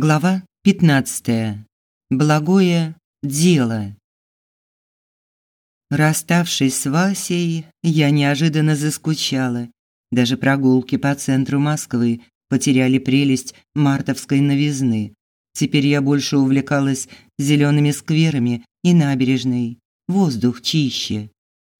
Глава 15. Благое дело. Расставшись с Васей, я неожиданно заскучала. Даже прогулки по центру Москвы потеряли прелесть мартовской новизны. Теперь я больше увлекалась зелеными скверами и набережной. Воздух чище.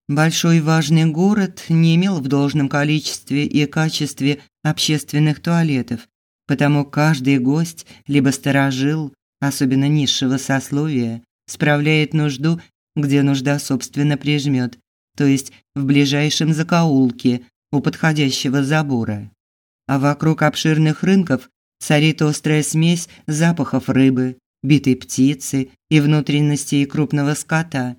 Большой важный город не имел в должном количестве и качестве общественных туалетов, потому каждый гость либо сторожил, особенно низшего сословия, справляет нужду, где нужда собственно прижмет, то есть в ближайшем закоулке у подходящего забора. А вокруг обширных рынков царит острая смесь запахов рыбы, битой птицы и внутренностей крупного скота.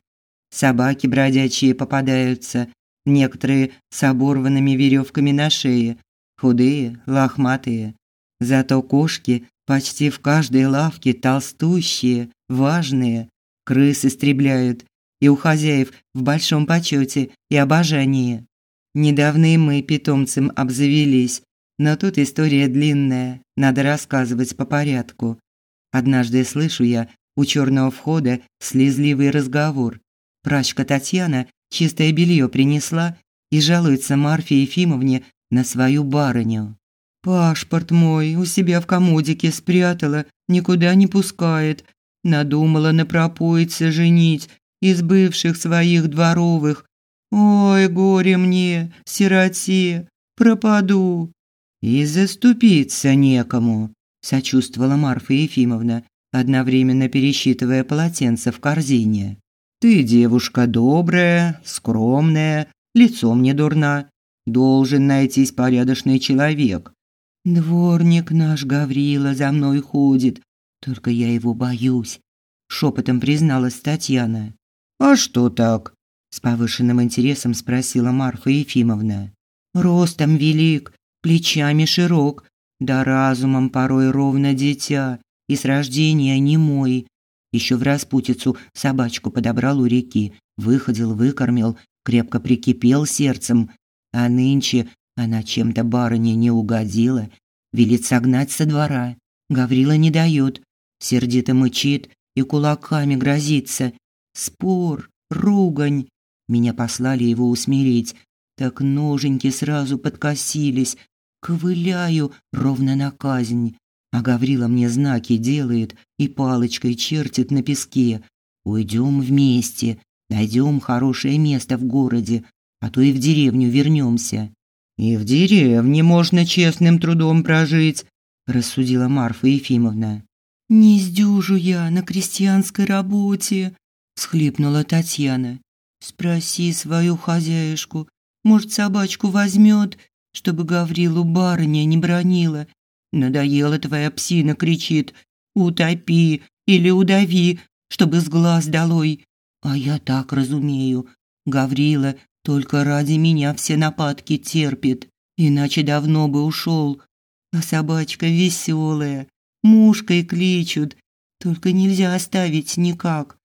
Собаки бродячие попадаются, некоторые с оборванными веревками на шее, худые, лохматые, Зато кошки почти в каждой лавке толстущие, важные. Крыс истребляют, и у хозяев в большом почете и обожании. Недавно и мы питомцем обзавелись, но тут история длинная, надо рассказывать по порядку. Однажды слышу я у черного входа слезливый разговор. Прачка Татьяна чистое белье принесла и жалуется Марфе Ефимовне на свою барыню. Паспорт мой у себя в комодике спрятала, никуда не пускает. Надумала на пропоице женить из бывших своих дворовых. Ой, горе мне, сироте, пропаду. И заступиться некому, сочувствовала Марфа Ефимовна, одновременно пересчитывая полотенца в корзине. Ты девушка добрая, скромная, лицом не дурна. Должен найтись порядочный человек. Дворник наш Гаврила за мной ходит, только я его боюсь, шепотом призналась Татьяна. А что так? с повышенным интересом спросила Марфа Ефимовна. Ростом велик, плечами широк, да разумом порой ровно дитя, и с рождения не мой. Еще в распутицу собачку подобрал у реки, выходил, выкормил, крепко прикипел сердцем, а нынче она чем-то барыне не угодила, велит согнать со двора. Гаврила не дает, сердито мычит и кулаками грозится. Спор, ругань. Меня послали его усмирить. Так ноженьки сразу подкосились. Ковыляю ровно на казнь. А Гаврила мне знаки делает и палочкой чертит на песке. Уйдем вместе, найдем хорошее место в городе, а то и в деревню вернемся. И в деревне можно честным трудом прожить, рассудила Марфа Ефимовна. Не сдюжу я на крестьянской работе, схлипнула Татьяна. Спроси свою хозяюшку, может, собачку возьмет, чтобы Гаврилу барыня не бронила. Надоела твоя псина, кричит: "Утопи или удави, чтобы с глаз долой". А я так разумею, Гаврила только ради меня все нападки терпит, иначе давно бы ушел. А собачка веселая, мушкой кличут, только нельзя оставить никак.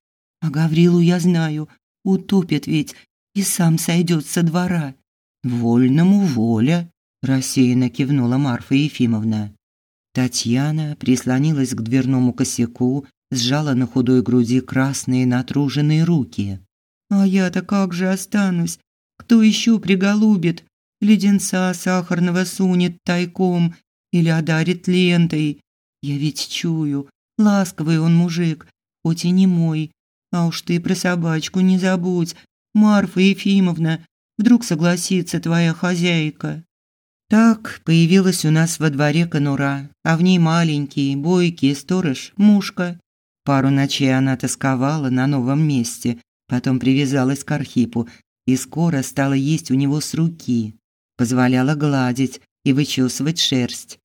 А Гаврилу я знаю, утопит ведь и сам сойдет со двора. Вольному воля, рассеянно кивнула Марфа Ефимовна. Татьяна прислонилась к дверному косяку, сжала на худой груди красные натруженные руки. А я-то как же останусь? Кто еще приголубит? Леденца сахарного сунет тайком или одарит лентой. Я ведь чую, ласковый он мужик, хоть и не мой. А уж ты про собачку не забудь, Марфа Ефимовна, вдруг согласится твоя хозяйка. Так появилась у нас во дворе конура, а в ней маленький, бойкий сторож Мушка. Пару ночей она тосковала на новом месте, потом привязалась к Архипу и скоро стала есть у него с руки, позволяла гладить и вычесывать шерсть.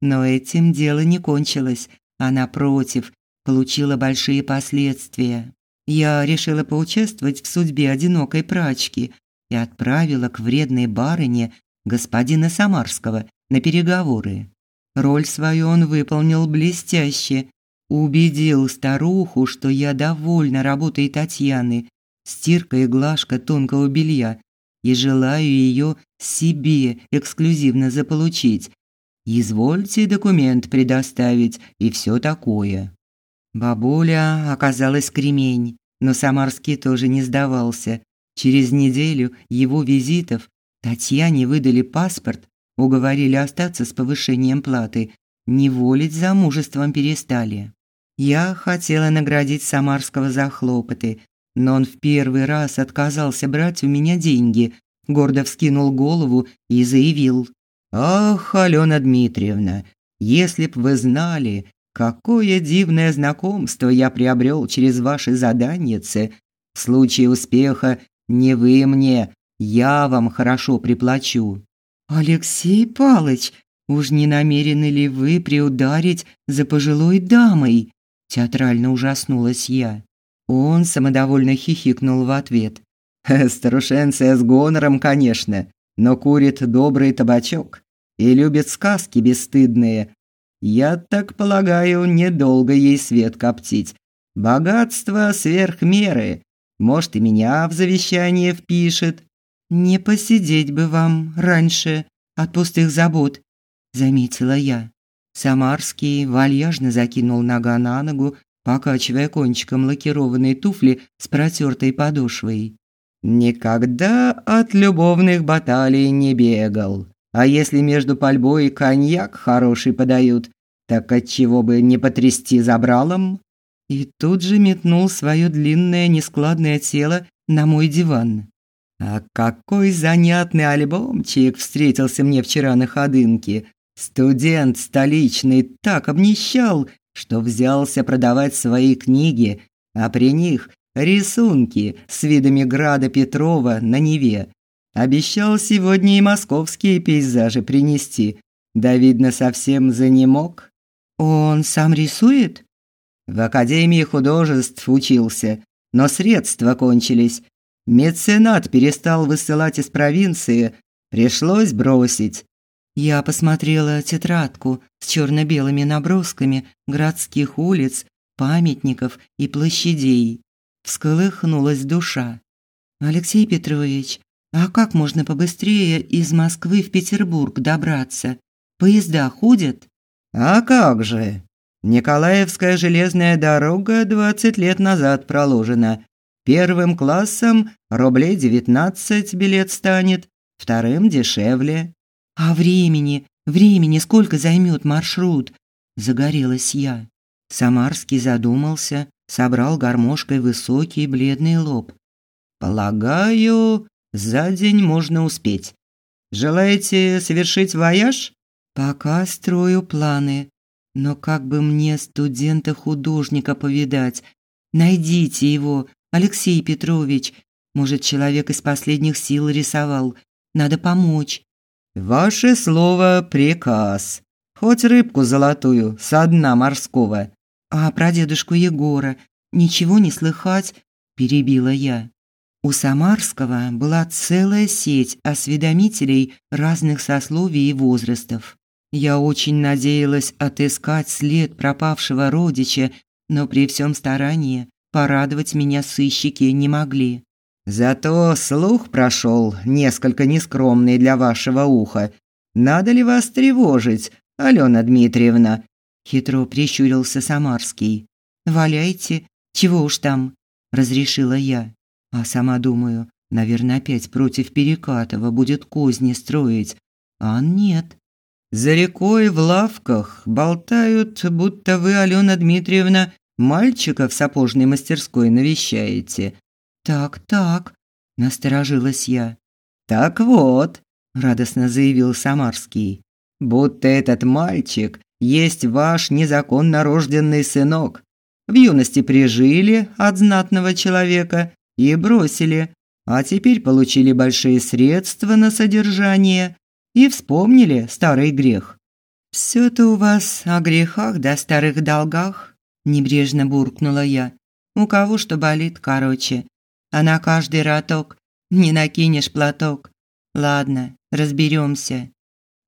Но этим дело не кончилось, а напротив, получило большие последствия. Я решила поучаствовать в судьбе одинокой прачки и отправила к вредной барыне господина Самарского на переговоры. Роль свою он выполнил блестяще, убедил старуху, что я довольна работой Татьяны стирка и глажка тонкого белья, и желаю ее себе эксклюзивно заполучить. Извольте документ предоставить и все такое. Бабуля оказалась кремень, но Самарский тоже не сдавался. Через неделю его визитов Татьяне выдали паспорт, уговорили остаться с повышением платы, не волить замужеством перестали. Я хотела наградить Самарского за хлопоты, но он в первый раз отказался брать у меня деньги, гордо вскинул голову и заявил: "Ах, Алена Дмитриевна, если б вы знали, какое дивное знакомство я приобрел через ваши заданицы. В случае успеха не вы мне, я вам хорошо приплачу". Алексей Палыч, уж не намерены ли вы приударить за пожилой дамой? театрально ужаснулась я. Он самодовольно хихикнул в ответ. Старушенция с гонором, конечно, но курит добрый табачок и любит сказки бесстыдные. Я так полагаю, недолго ей свет коптить. Богатство сверх меры. Может, и меня в завещание впишет. Не посидеть бы вам раньше от пустых забот, заметила я. Самарский вальяжно закинул нога на ногу, покачивая кончиком лакированной туфли с протертой подошвой. Никогда от любовных баталий не бегал. А если между пальбой коньяк хороший подают, так отчего бы не потрясти забралом? И тут же метнул свое длинное нескладное тело на мой диван. А какой занятный альбомчик встретился мне вчера на ходынке. Студент столичный так обнищал, что взялся продавать свои книги, а при них рисунки с видами града Петрова на Неве. Обещал сегодня и московские пейзажи принести. Да видно, совсем занемог. Он сам рисует? В Академии художеств учился, но средства кончились. Меценат перестал высылать из провинции, пришлось бросить. Я посмотрела тетрадку с черно белыми набросками городских улиц, памятников и площадей. Всколыхнулась душа. Алексей Петрович, а как можно побыстрее из Москвы в Петербург добраться? Поезда ходят? А как же? Николаевская железная дорога 20 лет назад проложена. Первым классом рублей 19 билет станет, вторым дешевле. А времени, времени сколько займет маршрут? Загорелась я. Самарский задумался, собрал гармошкой высокий бледный лоб. Полагаю, за день можно успеть. Желаете совершить вояж? Пока строю планы. Но как бы мне студента-художника повидать? Найдите его, Алексей Петрович. Может, человек из последних сил рисовал. Надо помочь. Ваше слово приказ. Хоть рыбку золотую со дна морского. А про дедушку Егора ничего не слыхать, перебила я. У Самарского была целая сеть осведомителей разных сословий и возрастов. Я очень надеялась отыскать след пропавшего родича, но при всем старании порадовать меня сыщики не могли. Зато слух прошел несколько нескромный для вашего уха. Надо ли вас тревожить, Алена Дмитриевна? Хитро прищурился Самарский. Валяйте, чего уж там, разрешила я. А сама думаю, наверное, опять против Перекатова будет козни строить. А нет. За рекой в лавках болтают, будто вы, Алена Дмитриевна, мальчика в сапожной мастерской навещаете. Так, так, насторожилась я. Так вот, радостно заявил Самарский. Будто этот мальчик есть ваш незаконно рожденный сынок. В юности прижили от знатного человека и бросили, а теперь получили большие средства на содержание и вспомнили старый грех. все это у вас о грехах да старых долгах», – небрежно буркнула я. «У кого что болит, короче. А на каждый роток не накинешь платок. Ладно, разберемся.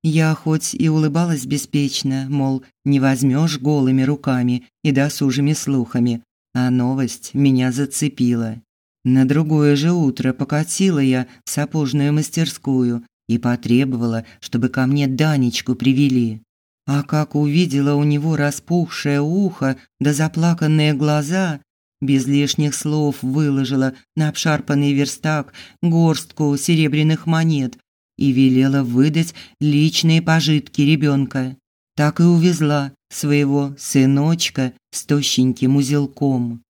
Я хоть и улыбалась беспечно, мол, не возьмешь голыми руками и досужими слухами, а новость меня зацепила. На другое же утро покатила я в сапожную мастерскую и потребовала, чтобы ко мне Данечку привели. А как увидела у него распухшее ухо да заплаканные глаза, без лишних слов выложила на обшарпанный верстак горстку серебряных монет и велела выдать личные пожитки ребенка. Так и увезла своего сыночка с тощеньким узелком.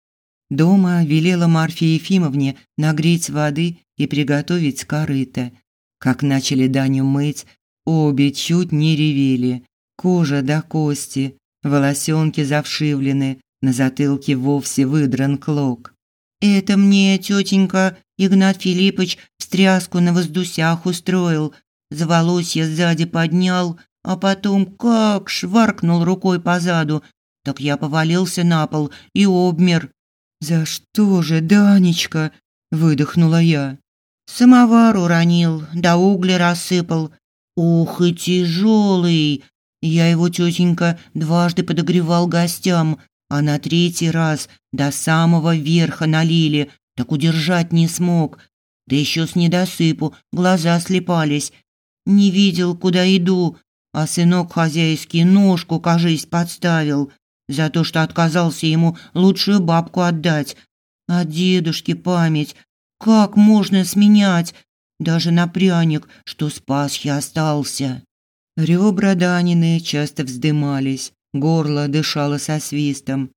Дома велела Марфе Ефимовне нагреть воды и приготовить корыто. Как начали Даню мыть, обе чуть не ревели. Кожа до кости, волосенки завшивлены, на затылке вовсе выдран клок. «Это мне, тетенька, Игнат Филиппович встряску на воздусях устроил, за волосья сзади поднял, а потом как шваркнул рукой по заду, так я повалился на пол и обмер. «За что же, Данечка?» – выдохнула я. «Самовар уронил, да угли рассыпал. Ух, и тяжелый! Я его, тетенька, дважды подогревал гостям, а на третий раз до самого верха налили, так удержать не смог. Да еще с недосыпу глаза слепались. Не видел, куда иду, а сынок хозяйский ножку, кажись, подставил за то, что отказался ему лучшую бабку отдать. А дедушке память как можно сменять даже на пряник, что с Пасхи остался. Ребра Данины часто вздымались, горло дышало со свистом.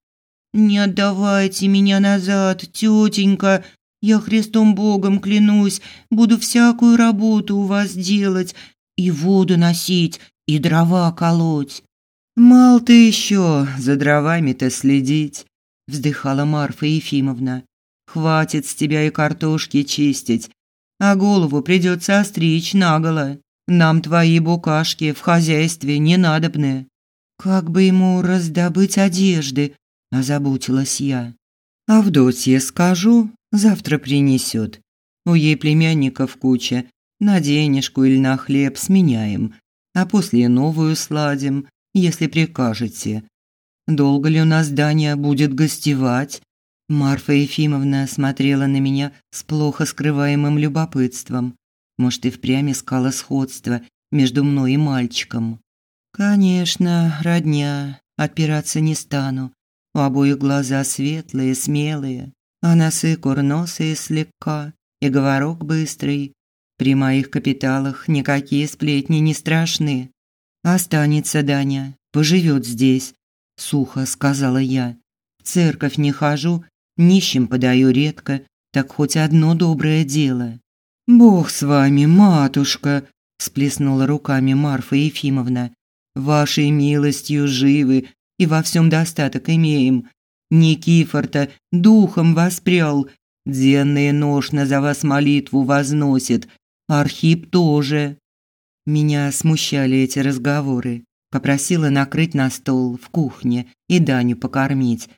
«Не отдавайте меня назад, тетенька! Я Христом Богом клянусь, буду всякую работу у вас делать, и воду носить, и дрова колоть. Мал ты еще за дровами-то следить, вздыхала Марфа Ефимовна. Хватит с тебя и картошки чистить, а голову придется остричь наголо. Нам твои букашки в хозяйстве не надобны. Как бы ему раздобыть одежды, озаботилась я. А Авдотье скажу, завтра принесет. У ей племянников куча, на денежку или на хлеб сменяем а после новую сладим, если прикажете. Долго ли у нас Даня будет гостевать? Марфа Ефимовна смотрела на меня с плохо скрываемым любопытством. Может, и впрямь искала сходство между мной и мальчиком. Конечно, родня, отпираться не стану. У обоих глаза светлые, смелые, а носы курносые слегка и говорок быстрый. При моих капиталах никакие сплетни не страшны. Останется Даня, поживет здесь, сухо сказала я. В церковь не хожу, нищим подаю редко, так хоть одно доброе дело. Бог с вами, матушка, сплеснула руками Марфа Ефимовна. Вашей милостью живы и во всем достаток имеем. Никифор-то духом воспрял, денно и ношно за вас молитву возносит, Архип тоже. Меня смущали эти разговоры. Попросила накрыть на стол в кухне и Даню покормить.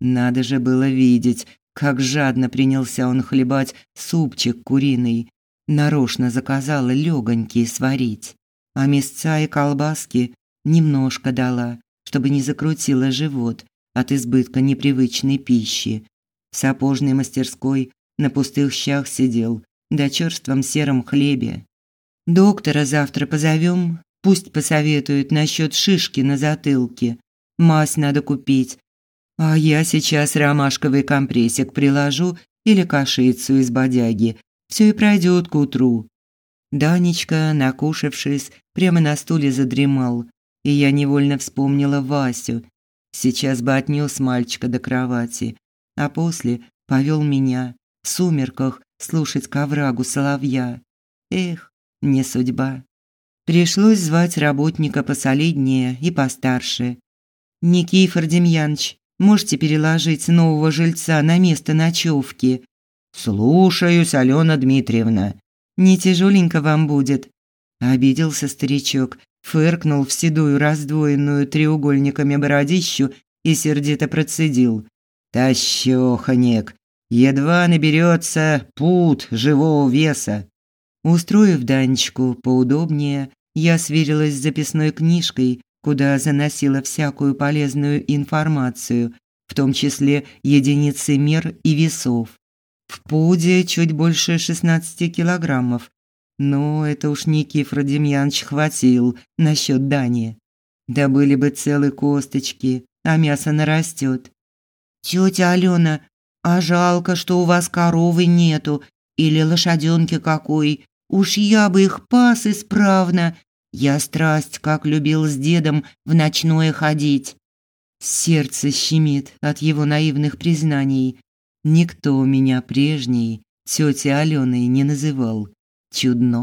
Надо же было видеть, как жадно принялся он хлебать супчик куриный. Нарочно заказала легонький сварить. А мясца и колбаски немножко дала, чтобы не закрутило живот от избытка непривычной пищи. В сапожной мастерской на пустых щах сидел да черством сером хлебе. Доктора завтра позовем, пусть посоветует насчет шишки на затылке. Мазь надо купить. А я сейчас ромашковый компрессик приложу или кашицу из бодяги. Все и пройдет к утру. Данечка, накушавшись, прямо на стуле задремал, и я невольно вспомнила Васю. Сейчас бы отнес мальчика до кровати, а после повел меня в сумерках слушать к оврагу соловья. Эх, не судьба. Пришлось звать работника посолиднее и постарше. Никифор Демьянович, можете переложить нового жильца на место ночевки? Слушаюсь, Алена Дмитриевна. Не тяжеленько вам будет. Обиделся старичок, фыркнул в седую раздвоенную треугольниками бородищу и сердито процедил: "Тащёхонек, едва наберется пут живого веса. Устроив Данечку поудобнее, я сверилась с записной книжкой, куда заносила всякую полезную информацию, в том числе единицы мер и весов. В пуде чуть больше 16 килограммов. Ну, это уж Никифор Демьянович хватил насчет Дани. Да были бы целые косточки, а мясо нарастет. Тетя Алена, а жалко, что у вас коровы нету или лошаденки какой. Уж я бы их пас исправно. Я страсть как любил с дедом в ночное ходить. Сердце щемит от его наивных признаний. Никто меня прежней тетей Аленой не называл. Чудно.